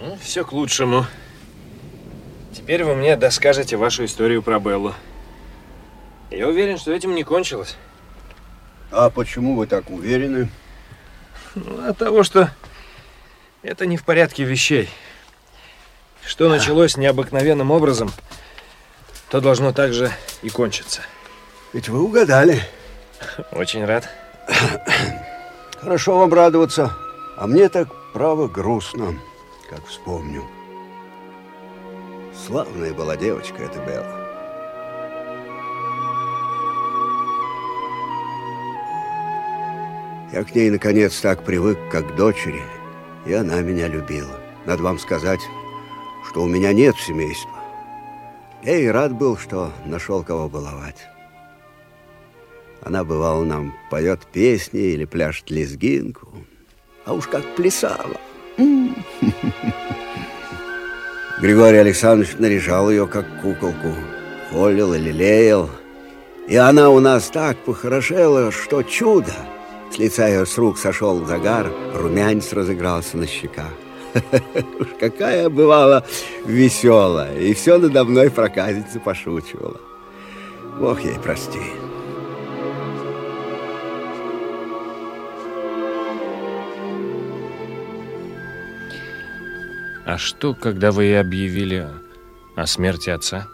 Ну, все к лучшему. Теперь вы мне доскажете вашу историю про Беллу. Я уверен, что этим не кончилось. А почему вы так уверены? Ну, от того, что это не в порядке вещей. Что началось необыкновенным образом, то должно также и кончиться. Ведь вы угадали. Очень рад. Хорошо вам радоваться, а мне так право грустно, как вспомню. Славная была девочка эта Белла. Я к ней, наконец, так привык, как к дочери, и она меня любила. Надо вам сказать, что у меня нет семейства. Я и рад был, что нашел кого баловать. Она, бывало, нам поет песни или пляшет лезгинку. А уж как плясала. Григорий Александрович наряжал ее, как куколку. Холил и лелеял. И она у нас так похорошела, что чудо. С лица ее с рук сошел загар, румянец разыгрался на щеках. Уж какая бывала веселая, и все надо мной проказница пошучивала. Бог ей прости. А что, когда вы объявили о смерти отца?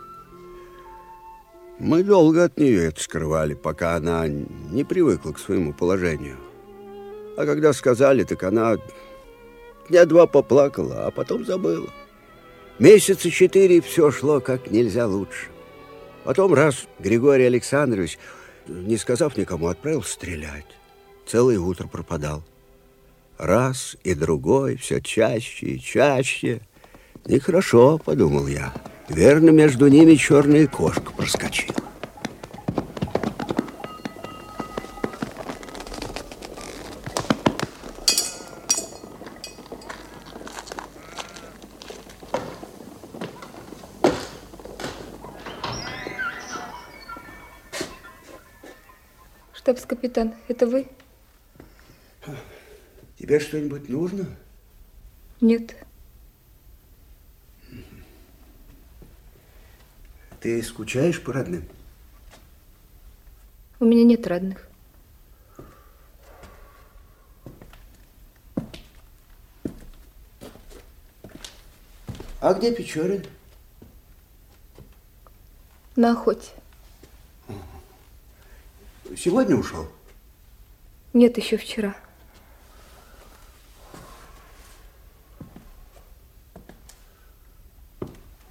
Мы долго от нее это скрывали, пока она не привыкла к своему положению. А когда сказали, так она дня два поплакала, а потом забыла. Месяца четыре все шло как нельзя лучше. Потом раз Григорий Александрович, не сказав никому, отправил стрелять. Целое утро пропадал. Раз и другой, все чаще и чаще. Нехорошо, подумал я. Верно, между ними черная кошка проскочила. Штабс-капитан, это вы? Тебе что-нибудь нужно? Нет. Ты скучаешь по родным? У меня нет родных. А где Печорин? На охоте. Сегодня ушел? Нет, еще вчера.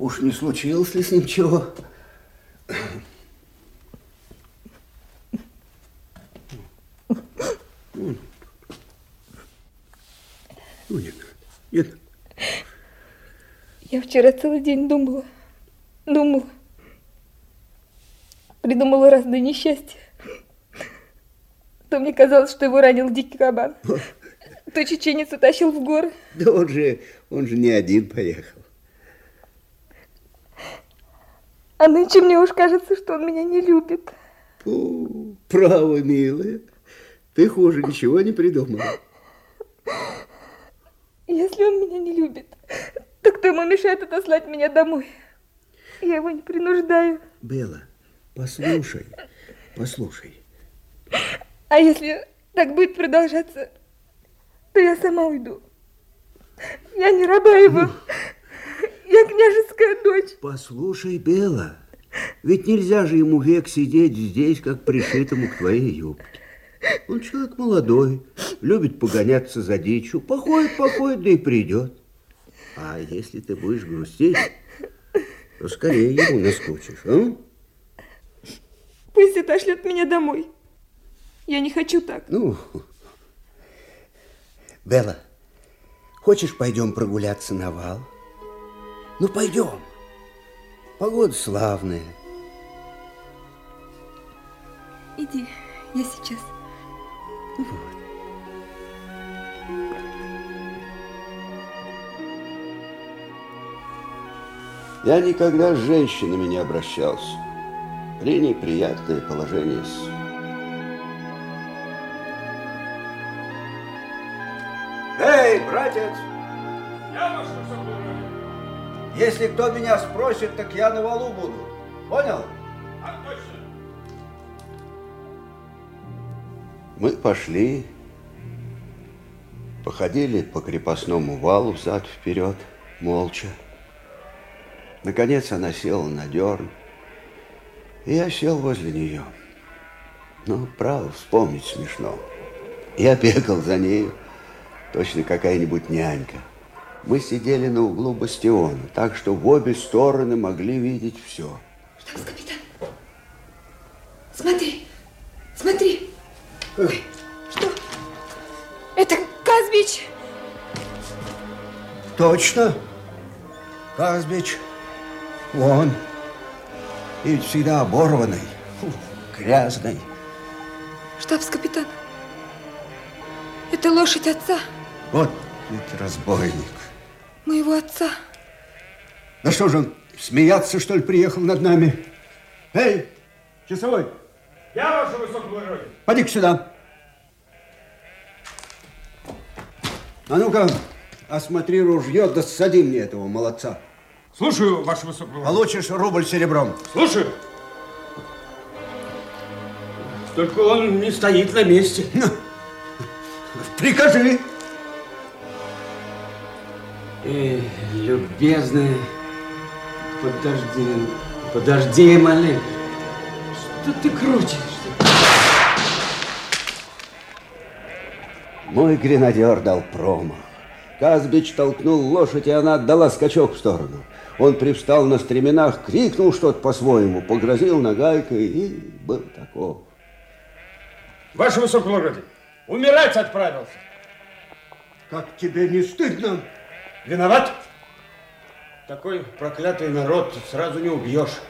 Уж не случилось ли с ним чего? Ну, нет, нет. Я вчера целый день думала, думала. Придумала разные несчастья. То мне казалось, что его ранил дикий кабан. То чеченец утащил в горы. Да он же, он же не один поехал. А нынче мне уж кажется, что он меня не любит. О, право, милая. Ты хуже ничего не придумала. Если он меня не любит, то кто ему мешает отослать меня домой? Я его не принуждаю. Белла, послушай, послушай. А если так будет продолжаться, то я сама уйду. Я не раба его. Я княжеская дочь. Послушай, Белла, ведь нельзя же ему век сидеть здесь, как пришитому к твоей юбке. Он человек молодой, любит погоняться за дичью. Походит, походит, да и придет. А если ты будешь грустить, то скорее ему наскучишь, а? Пусть отошлет меня домой. Я не хочу так. Ну, Белла, хочешь пойдем прогуляться на вал? Ну, пойдем. Погода славная. Иди, я сейчас. Вот. Я никогда с женщинами не обращался. При ней приятное положение. Если кто меня спросит, так я на валу буду. Понял? А точно. Мы пошли, походили по крепостному валу взад-вперед, молча. Наконец она села на дерн, и я сел возле нее. Ну, право, вспомнить смешно. Я бегал за нею, точно какая-нибудь нянька. Мы сидели на углу бастиона, так что в обе стороны могли видеть все. Штабс-капитан, смотри, смотри. Что? Это Казбич. Точно. Казбич. Вон. И ведь всегда оборванный, фу, грязный. Штабс-капитан, это лошадь отца, Вот ведь разбойник. Моего отца. Ну что же он, смеяться, что ли, приехал над нами? Эй, часовой, Я ваше высокоблагородие. поди-ка сюда. А ну-ка, осмотри ружье, да ссади мне этого молодца. Слушаю, ваше высокоблагородие. Получишь рубль серебром. Слушаю. Только он не стоит на месте. Прикажи. Эй, любезный, подожди, подожди маленько. Что ты крутишь? Мой гренадер дал промах. Казбич толкнул лошадь, и она отдала скачок в сторону. Он привстал на стременах, крикнул что-то по-своему, погрозил нагайкой и был таков. Ваше высокоблагородие. Умирать отправился. Как тебе не стыдно? Виноват? Такой проклятый народ сразу не убьешь.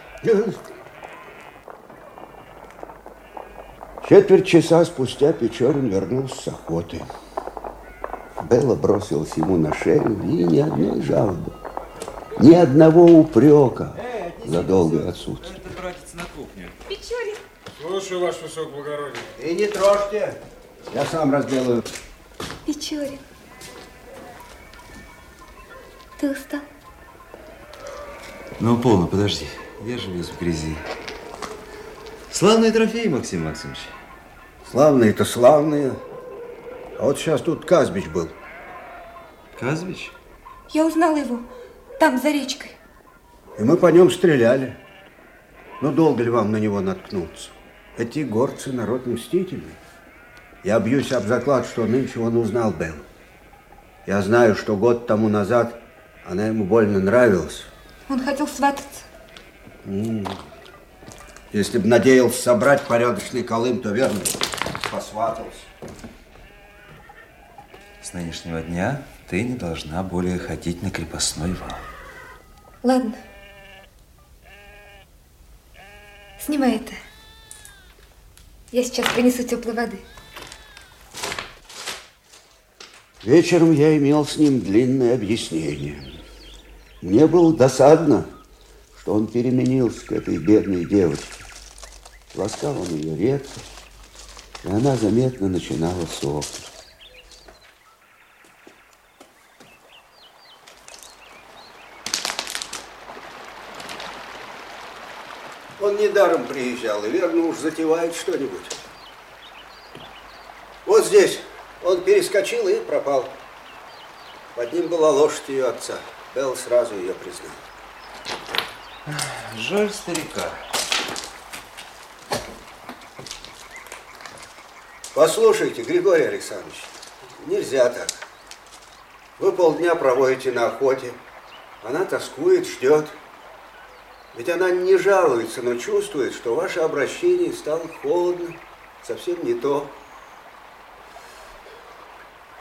Четверть часа спустя Печорин вернулся с охоты. Белла бросилась ему на шею и ни одной жалобы, ни одного упрека за долгое отсутствие. Печорин. Слушаю, ваше высокоблагородие. И не трожьте, я сам разделаю. Печорин. Ты устал? Ну, полно, подожди. Я же весь в грязи. Славные трофеи, Максим Максимович. Славные-то славные. А вот сейчас тут Казбич был. Казвич? Я узнала его там, за речкой. И мы по нем стреляли. Но долго ли вам на него наткнуться? Эти горцы народ мстительный. Я бьюсь об заклад, что нынче он узнал Белл. Я знаю, что год тому назад она ему больно нравилась. Он хотел свататься. Если бы надеялся собрать порядочный колым, то верно, посватался. С нынешнего дня ты не должна более ходить на крепостной вал. Ладно. Снимай это. Я сейчас принесу теплой воды. Вечером я имел с ним длинное объяснение. Мне было досадно, что он переменился к этой бедной девочке. Ласкал он ее редко, и она заметно начинала сохнуть. Он недаром приезжал и верно уж затевает что-нибудь. Вот здесь он перескочил и пропал. Под ним была лошадь ее отца. Белл сразу ее признал. Жаль старика. Послушайте, Григорий Александрович, нельзя так. Вы полдня проводите на охоте. Она тоскует, ждет. Ведь она не жалуется, но чувствует, что ваше обращение стало холодно, совсем не то.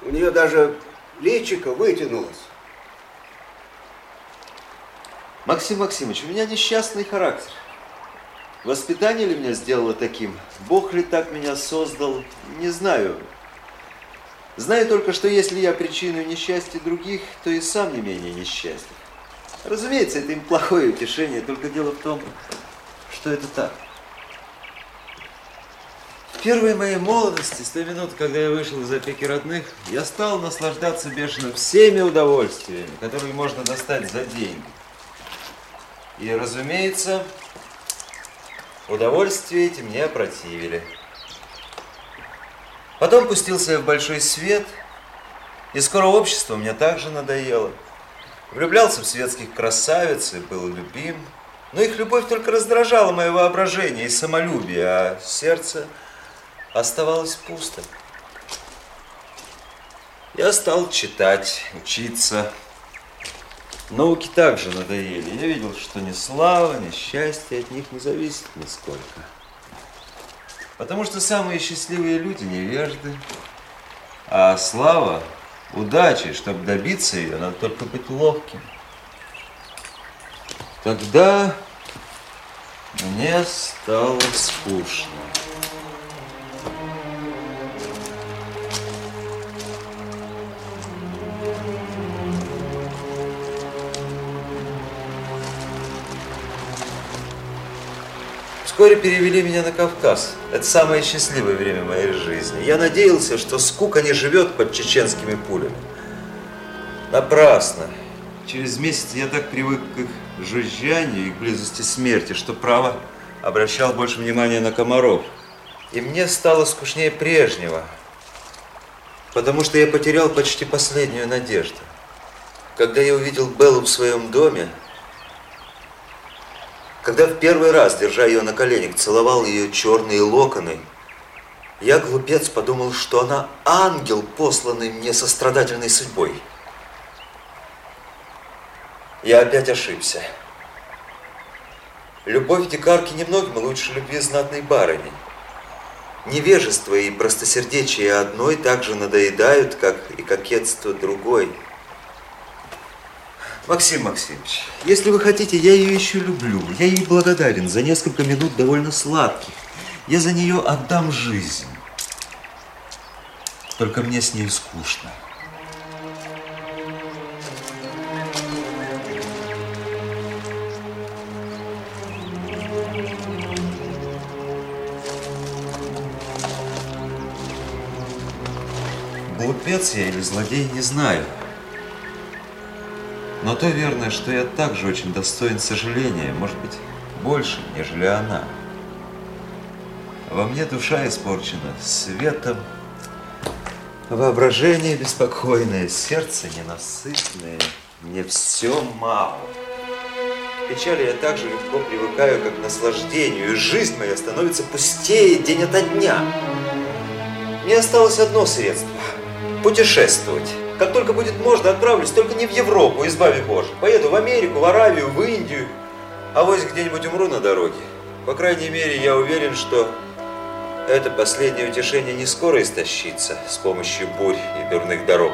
У нее даже личико вытянулось. Максим Максимович, у меня несчастный характер. Воспитание ли меня сделало таким? Бог ли так меня создал? Не знаю. Знаю только, что если я причину несчастья других, то и сам не менее несчастлив. Разумеется, это им плохое утешение, только дело в том, что это так. первой моей молодости, с той минуты, когда я вышел из опеки родных, я стал наслаждаться бешено всеми удовольствиями, которые можно достать за деньги. И, разумеется, удовольствия эти мне опротивили. Потом пустился я в большой свет, и скоро общество мне также надоело. Влюблялся в светских красавиц и был любим. Но их любовь только раздражала мое воображение и самолюбие, а сердце оставалось пусто. Я стал читать, учиться. Науки также надоели. Я видел, что ни слава, ни счастье от них не зависит нисколько. Потому что самые счастливые люди невежды, а слава, удачи, чтобы добиться ее, надо только быть ловким. Тогда мне стало скучно. Вскоре перевели меня на Кавказ. Это самое счастливое время моей жизни. Я надеялся, что скука не живет под чеченскими пулями. Напрасно. Через месяц я так привык к их жужжанию и к близости смерти, что право обращал больше внимания на комаров. И мне стало скучнее прежнего, потому что я потерял почти последнюю надежду. Когда я увидел Беллу в своем доме, когда в первый раз, держа ее на коленях, целовал ее черные локоны, я, глупец, подумал, что она ангел, посланный мне сострадательной судьбой. Я опять ошибся. Любовь дикарки немногим лучше любви знатной барыни. Невежество и простосердечие одной также надоедают, как и кокетство другой. Максим Максимович, если вы хотите, я ее еще люблю. Я ей благодарен за несколько минут довольно сладких. Я за нее отдам жизнь. Только мне с ней скучно. Глупец я или злодей, не знаю. Но то верно, что я также очень достоин сожаления, может быть, больше, нежели она. Во мне душа испорчена светом, воображение беспокойное, сердце ненасытное, мне все мало. К печали я так же легко привыкаю, как к наслаждению, и жизнь моя становится пустее день ото дня. Мне осталось одно средство – путешествовать. Как только будет можно, отправлюсь, только не в Европу, избави Боже. Поеду в Америку, в Аравию, в Индию. А вот где-нибудь умру на дороге. По крайней мере, я уверен, что это последнее утешение не скоро истощится с помощью бурь и дурных дорог.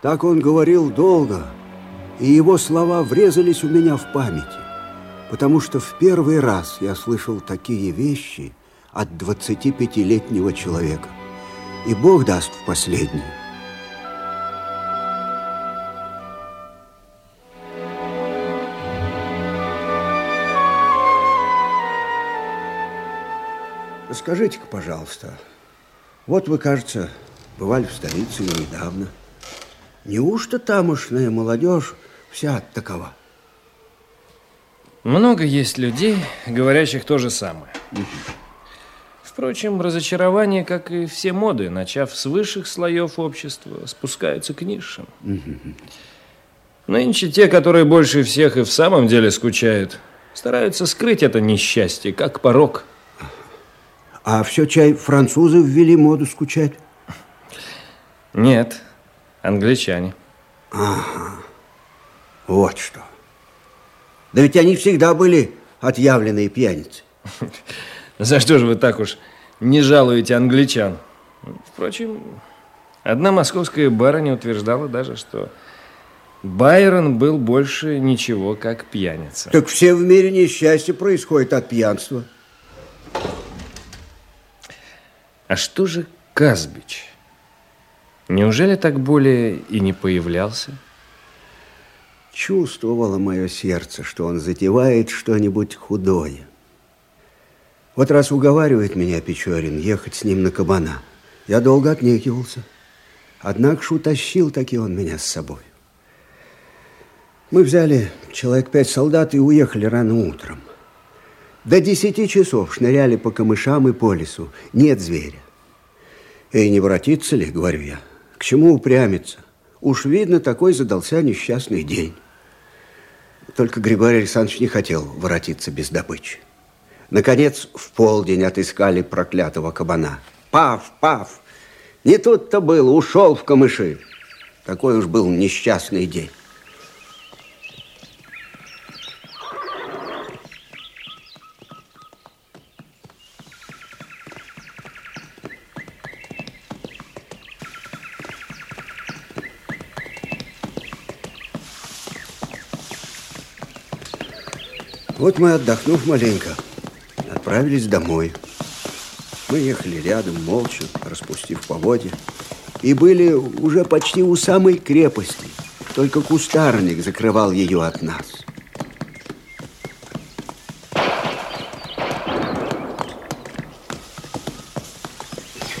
Так он говорил долго, и его слова врезались у меня в памяти потому что в первый раз я слышал такие вещи от 25-летнего человека. И Бог даст в последний. Скажите-ка, пожалуйста, вот вы, кажется, бывали в столице недавно. Неужто тамошная молодежь вся такова? Много есть людей, говорящих то же самое. Впрочем, разочарование, как и все моды, начав с высших слоев общества, спускаются к низшим. Нынче те, которые больше всех и в самом деле скучают, стараются скрыть это несчастье, как порог. А все чай французы ввели моду скучать? Нет, англичане. Ага, вот что. Да ведь они всегда были отъявленные пьяницы. За что же вы так уж не жалуете англичан? Впрочем, одна московская барыня утверждала даже, что Байрон был больше ничего, как пьяница. Так все в мире несчастье происходит от пьянства. А что же Казбич? Неужели так более и не появлялся? Чувствовало мое сердце, что он затевает что-нибудь худое. Вот раз уговаривает меня Печорин ехать с ним на кабана. Я долго отнекивался. Однако ж утащил таки он меня с собой. Мы взяли человек пять солдат и уехали рано утром. До десяти часов шныряли по камышам и по лесу. Нет зверя. Эй, не воротиться ли, говорю я. К чему упрямиться? Уж видно, такой задался несчастный день. Только Григорий Александрович не хотел воротиться без добычи. Наконец, в полдень отыскали проклятого кабана. Пав, пав! Не тут-то было, ушел в камыши. Такой уж был несчастный день. Вот мы, отдохнув маленько, отправились домой. Мы ехали рядом, молча, распустив поводья, и были уже почти у самой крепости. Только кустарник закрывал ее от нас.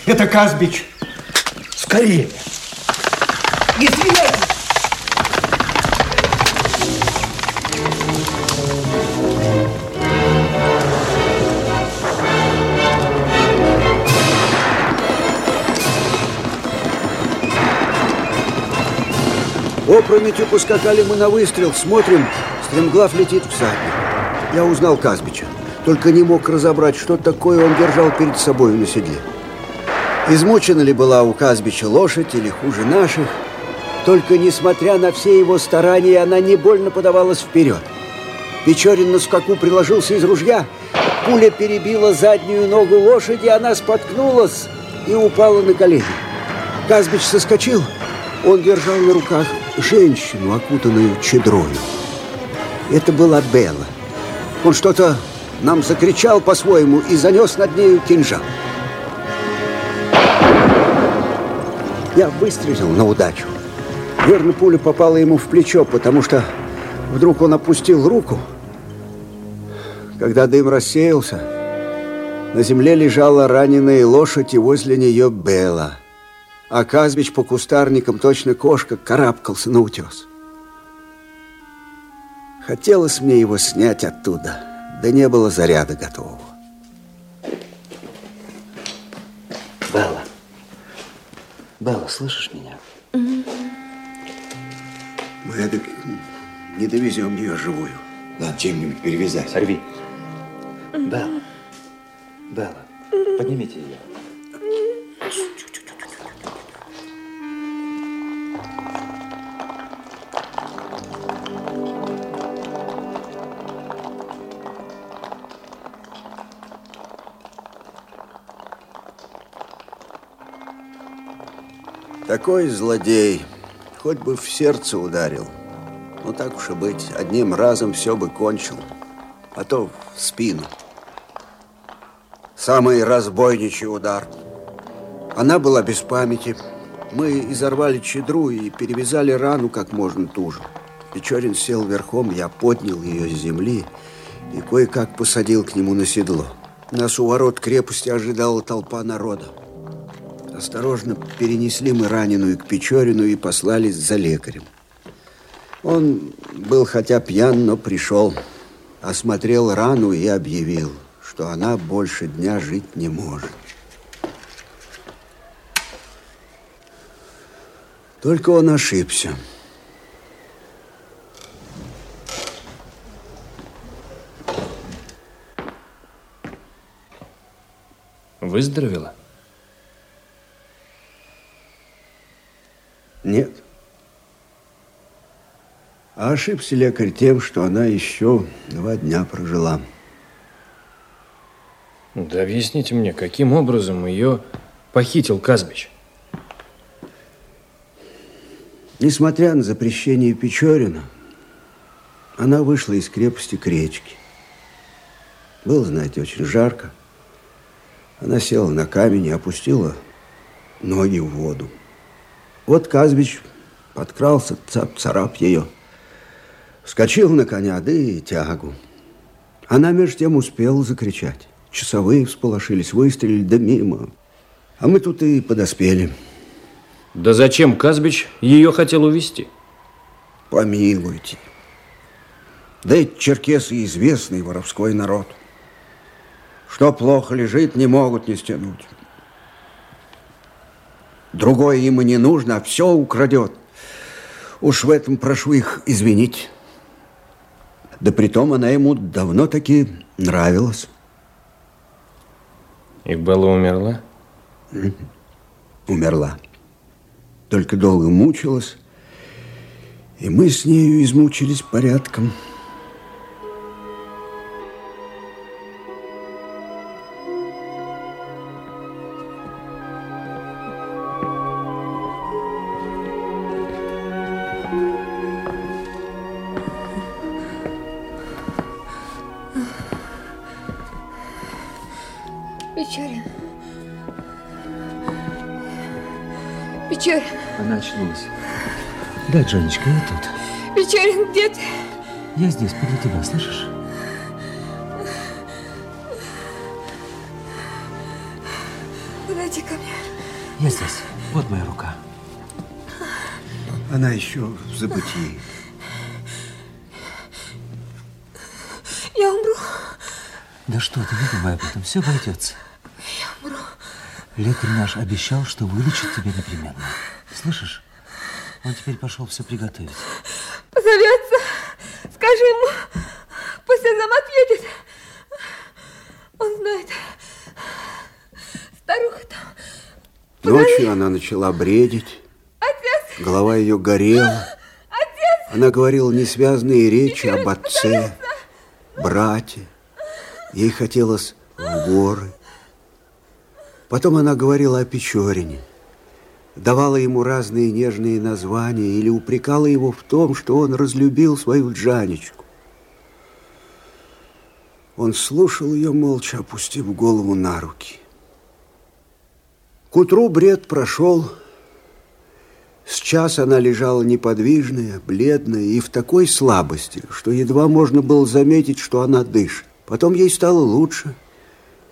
Это Казбич. Скорее. Не Опрометью поскакали мы на выстрел, смотрим, стремглав летит всадник. Я узнал Казбича, только не мог разобрать, что такое он держал перед собой на седле. Измучена ли была у Казбича лошадь или хуже наших, только несмотря на все его старания, она не больно подавалась вперед. Печорин на скаку приложился из ружья, пуля перебила заднюю ногу лошади, она споткнулась и упала на колени. Казбич соскочил, он держал на руках женщину, окутанную чедрою. Это была Белла. Он что-то нам закричал по-своему и занес над нею кинжал. Я выстрелил на удачу. Верно, пуля попала ему в плечо, потому что вдруг он опустил руку. Когда дым рассеялся, на земле лежала раненая лошадь, и возле нее Белла а Казбич по кустарникам, точно кошка, карабкался на утес. Хотелось мне его снять оттуда, да не было заряда готового. Белла, Белла, слышишь меня? Мы это не довезем ее живую. Надо чем-нибудь перевязать. Рви. Белла, Белла, поднимите ее. Такой злодей, хоть бы в сердце ударил. Ну так уж и быть, одним разом все бы кончил, а то в спину. Самый разбойничий удар. Она была без памяти. Мы изорвали чедру и перевязали рану как можно туже. Печорин сел верхом, я поднял ее с земли и кое-как посадил к нему на седло. Нас у ворот крепости ожидала толпа народа. Осторожно перенесли мы раненую к Печорину и послались за лекарем. Он был хотя пьян, но пришел, осмотрел рану и объявил, что она больше дня жить не может. Только он ошибся. Выздоровела? Нет. А ошибся лекарь тем, что она еще два дня прожила. Да объясните мне, каким образом ее похитил Казбич? Несмотря на запрещение Печорина, она вышла из крепости к речке. Было, знаете, очень жарко. Она села на камень и опустила ноги в воду. Вот Казбич подкрался, цап-царап ее. Вскочил на коня, да и тягу. Она между тем успела закричать. Часовые всполошились, выстрелили, да мимо. А мы тут и подоспели. Да зачем Казбич ее хотел увести? Помилуйте. Да эти черкесы известный воровской народ. Что плохо лежит, не могут не стянуть. Другое и не нужно, а все украдет. Уж в этом прошу их извинить. Да притом она ему давно-таки нравилась. И Белла умерла? Умерла. Только долго мучилась, и мы с нею измучились порядком. Печорин. Печорин. Она очнулась. Да, Джонечка, я тут. Печорин, где ты? Я здесь, подле тебя, слышишь? Подойди ко мне. Я здесь. Вот моя рука. Она еще в забытии. Я умру. Да что ты, не думай об этом, все обойдется. Лекарь наш обещал, что вылечит тебя непременно. Слышишь? Он теперь пошел все приготовить. Позовется. Скажи ему, пусть он нам ответит. Он знает. Старуха там. Ночью она начала бредить. Отец, Голова ее горела. отец. Она говорила несвязные речи об отце, брате. Ей хотелось в горы. Потом она говорила о Печорине. Давала ему разные нежные названия или упрекала его в том, что он разлюбил свою Джанечку. Он слушал ее молча, опустив голову на руки. К утру бред прошел. С час она лежала неподвижная, бледная и в такой слабости, что едва можно было заметить, что она дышит. Потом ей стало лучше,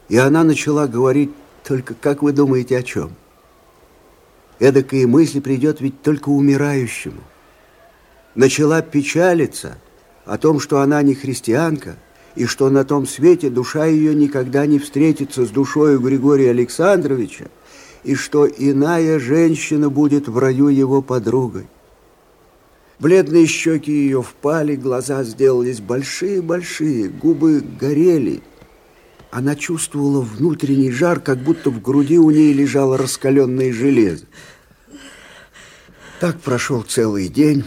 и она начала говорить только, как вы думаете, о чем? Эдакая мысль придет ведь только умирающему. Начала печалиться о том, что она не христианка, и что на том свете душа ее никогда не встретится с душою Григория Александровича, и что иная женщина будет в раю его подругой. Бледные щеки ее впали, глаза сделались большие-большие, губы горели. Она чувствовала внутренний жар, как будто в груди у ней лежало раскаленное железо. Так прошел целый день,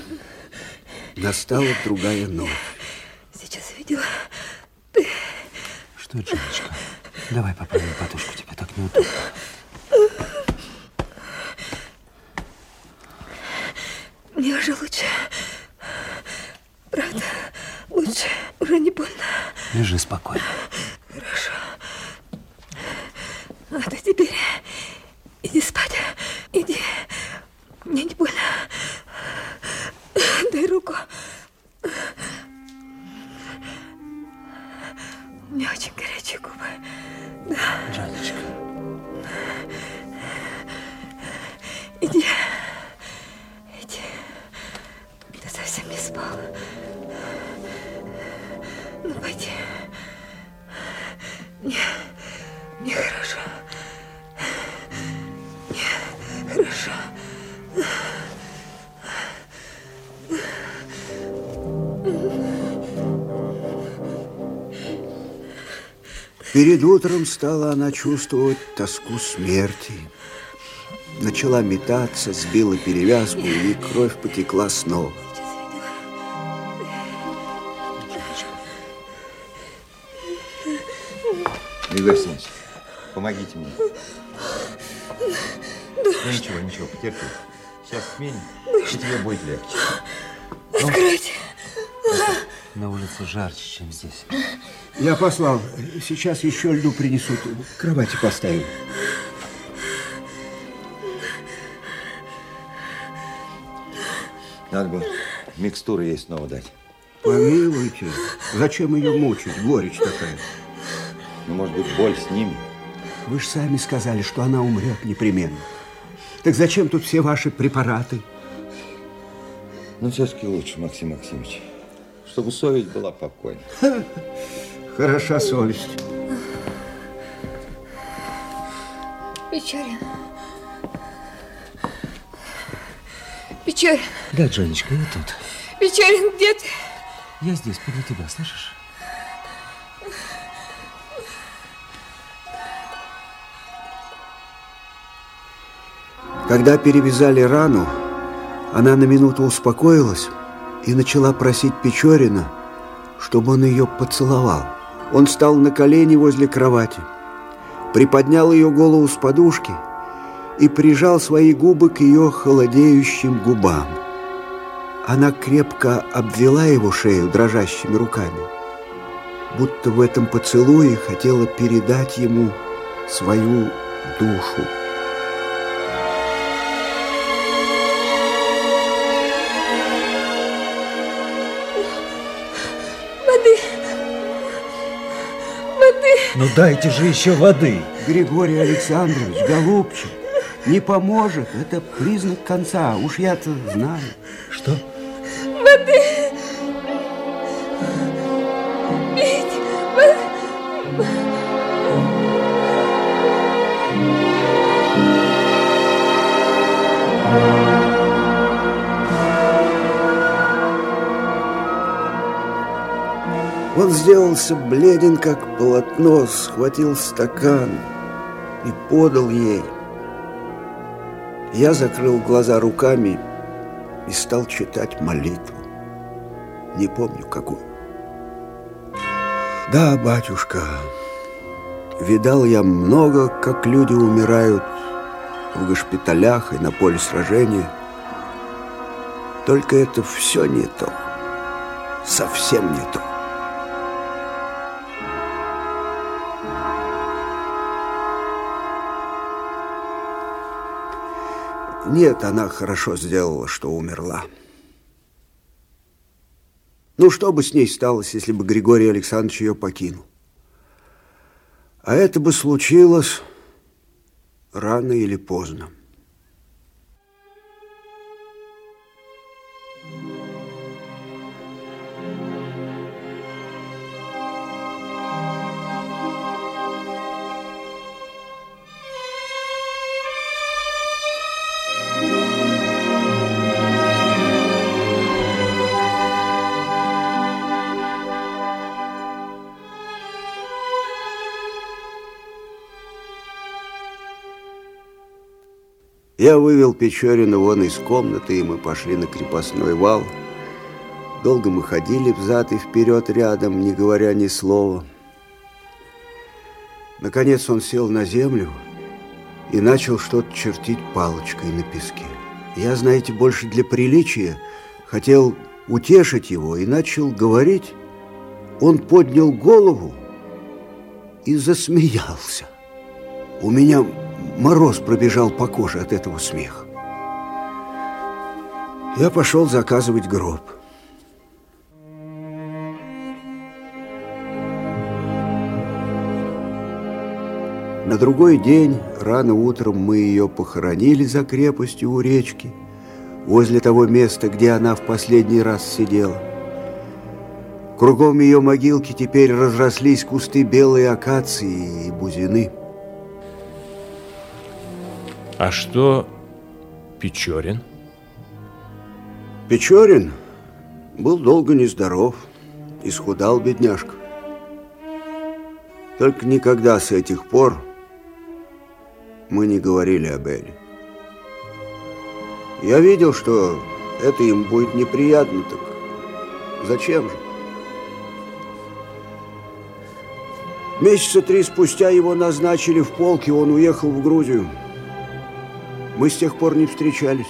настала другая ночь. Сейчас видела. Что, Джонечка? Давай поправим подушку, тебе так неудобно. Мне уже лучше. Правда, лучше. Уже не больно. Лежи спокойно. А ты теперь иди спать. Иди. Мне не больно. Дай руку. У меня очень горячие губы. Джонечка. Иди. Хорошо. Перед утром стала она чувствовать тоску смерти. Начала метаться, сбила перевязку, и кровь потекла снова. Игорь Алексеевич, помогите мне. Ну ничего, ничего, потерпи. Сейчас сменим, и тебе будет легче. Откройте. На улице жарче, чем здесь. Я послал. Сейчас еще льду принесут. К кровати поставим. Надо бы микстуры ей снова дать. Помилуйте, зачем ее мучить? Горечь такая. Ну, может быть, боль с ними? Вы же сами сказали, что она умрет непременно. Так зачем тут все ваши препараты? Ну, все-таки лучше, Максим Максимович, чтобы совесть была покойна. Хороша совесть. Печорин. Печорин. Да, Джонечка, я тут. Печорин, где ты? Я здесь, подле тебя, слышишь? Когда перевязали рану, она на минуту успокоилась и начала просить Печорина, чтобы он ее поцеловал. Он стал на колени возле кровати, приподнял ее голову с подушки и прижал свои губы к ее холодеющим губам. Она крепко обвела его шею дрожащими руками, будто в этом поцелуе хотела передать ему свою душу. Воды. Воды. Ну дайте же еще воды. Григорий Александрович, голубчик, не поможет. Это признак конца. Уж я-то знаю. Что? Воды. Он сделался бледен, как полотно, схватил стакан и подал ей. Я закрыл глаза руками и стал читать молитву. Не помню, какую. Да, батюшка, видал я много, как люди умирают в госпиталях и на поле сражения. Только это все не то, совсем не то. Нет, она хорошо сделала, что умерла. Ну, что бы с ней сталось, если бы Григорий Александрович ее покинул? А это бы случилось рано или поздно. Я вывел Печорина вон из комнаты, и мы пошли на крепостной вал. Долго мы ходили взад и вперед рядом, не говоря ни слова. Наконец он сел на землю и начал что-то чертить палочкой на песке. Я, знаете, больше для приличия хотел утешить его и начал говорить. Он поднял голову и засмеялся. У меня мороз пробежал по коже от этого смеха. Я пошел заказывать гроб. На другой день, рано утром, мы ее похоронили за крепостью у речки, возле того места, где она в последний раз сидела. Кругом ее могилки теперь разрослись кусты белой акации и бузины. А что Печорин? Печорин был долго нездоров, исхудал бедняжка. Только никогда с этих пор мы не говорили об Эле. Я видел, что это им будет неприятно, так зачем же? Месяца три спустя его назначили в полк, и он уехал в Грузию. Мы с тех пор не встречались.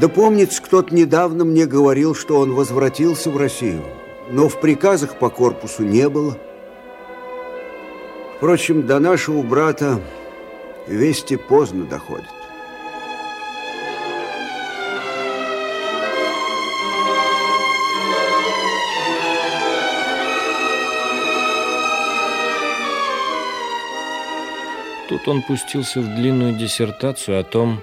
Да помнится, кто-то недавно мне говорил, что он возвратился в Россию, но в приказах по корпусу не было. Впрочем, до нашего брата вести поздно доходят. Тут он пустился в длинную диссертацию о том,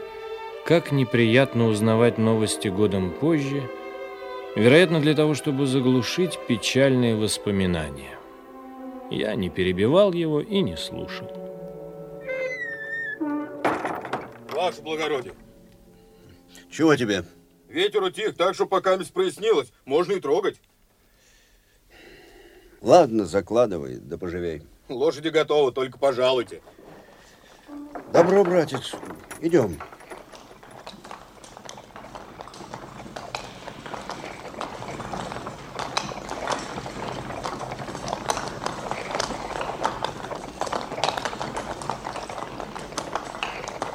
как неприятно узнавать новости годом позже, вероятно, для того, чтобы заглушить печальные воспоминания. Я не перебивал его и не слушал. Ваше благородие. Чего тебе? Ветер утих, так что пока прояснилось, можно и трогать. Ладно, закладывай, да поживей. Лошади готовы, только пожалуйте. Добро, братец, идем.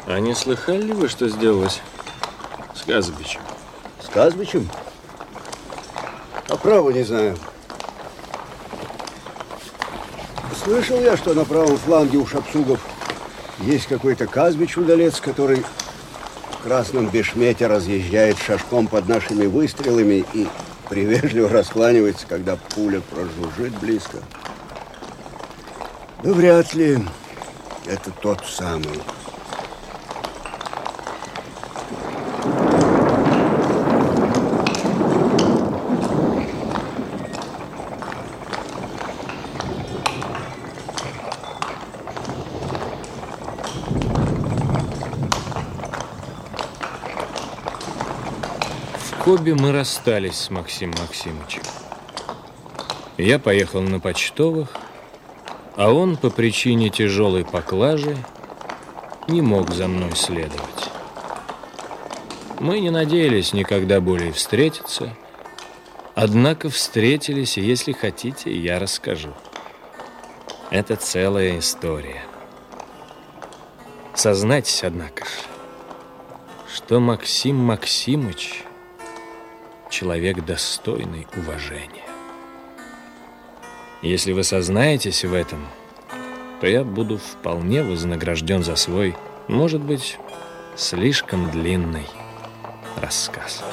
А не слыхали ли вы, что сделалось с Казбичем? С Казбичем? А право не знаю. Слышал я, что на правом фланге у шапсугов есть какой-то Казбич удалец, который в красном бешмете разъезжает шашком под нашими выстрелами и привежливо раскланивается, когда пуля прожужжит близко. Да вряд ли это тот самый. Кобе мы расстались с Максимом Максимовичем. Я поехал на почтовых, а он по причине тяжелой поклажи не мог за мной следовать. Мы не надеялись никогда более встретиться, однако встретились, и если хотите, я расскажу. Это целая история. Сознайтесь, однако же, что Максим Максимыч человек достойный уважения. Если вы сознаетесь в этом, то я буду вполне вознагражден за свой, может быть, слишком длинный рассказ.